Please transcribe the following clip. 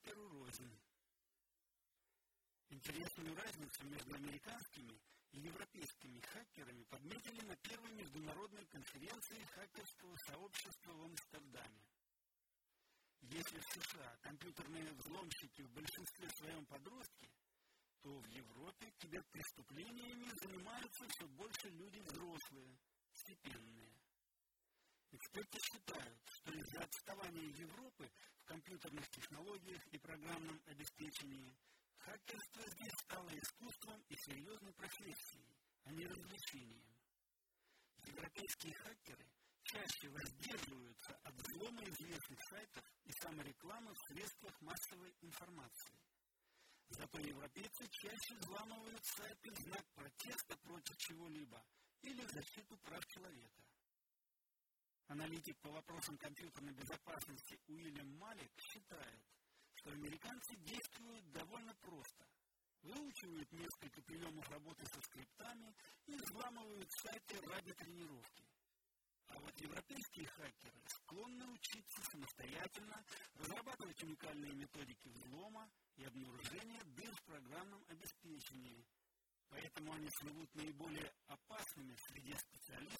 хакеру рознь. Интересную разницу между американскими и европейскими хакерами подметили на первой международной конференции хакерского сообщества в Амстердаме. Если в США компьютерные взломщики в большинстве своем подростки, то в Европе киберпреступлениями занимаются все больше люди взрослые, степенные. Эксперты считают, что из-за отставания Европы технологиях и программном обеспечении хакерство здесь стало искусством и серьезной профессией, а не развлечением. Европейские хакеры чаще воздерживаются от взлома известных сайтов и саморекламы в средствах массовой информации. Зато европейцы чаще взламывают сайты в знак протеста против чего-либо или в защиту прав человека. Аналитик по вопросам компьютерной безопасности Уильям Малик считает, американцы действуют довольно просто. Выучивают несколько приемов работы со скриптами и взламывают сайты ради тренировки. А вот европейские хакеры склонны учиться самостоятельно, разрабатывать уникальные методики взлома и обнаружения дыр в программном обеспечении. Поэтому они слывут наиболее опасными среди специалистов.